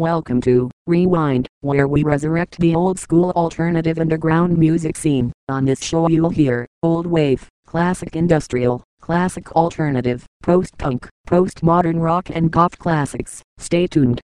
Welcome to Rewind, where we resurrect the old school alternative underground music scene. On this show, you'll hear old wave, classic industrial, classic alternative, post punk, post modern rock, and goth classics. Stay tuned.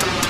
you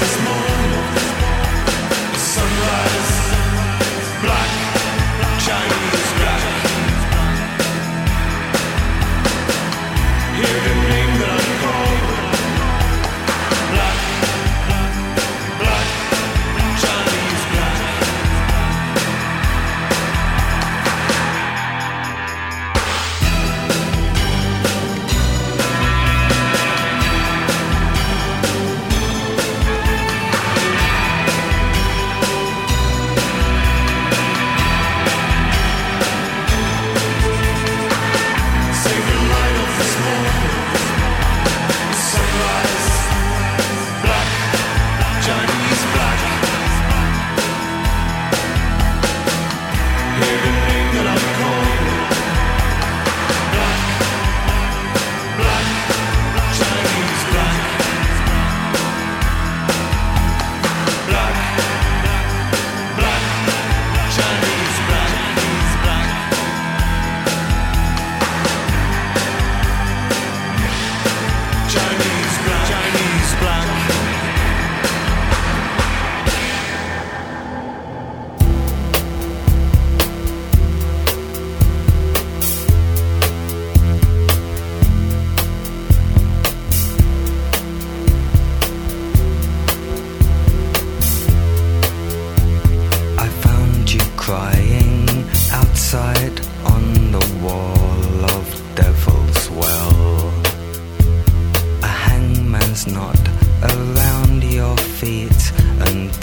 this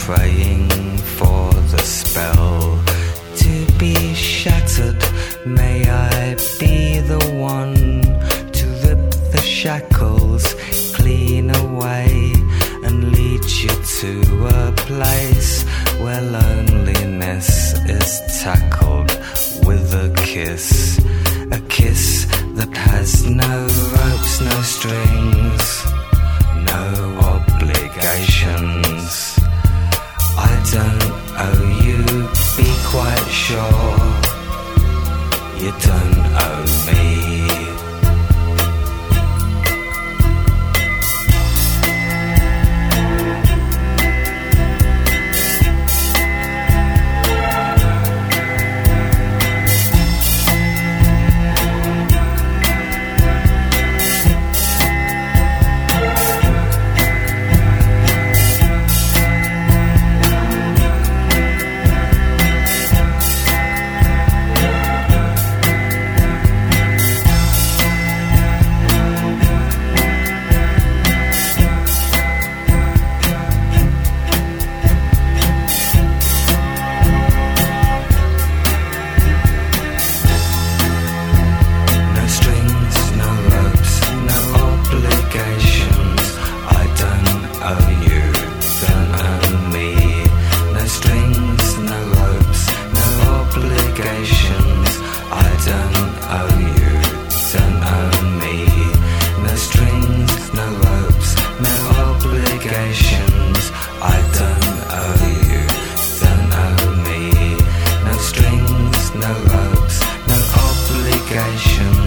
and praying for caixão.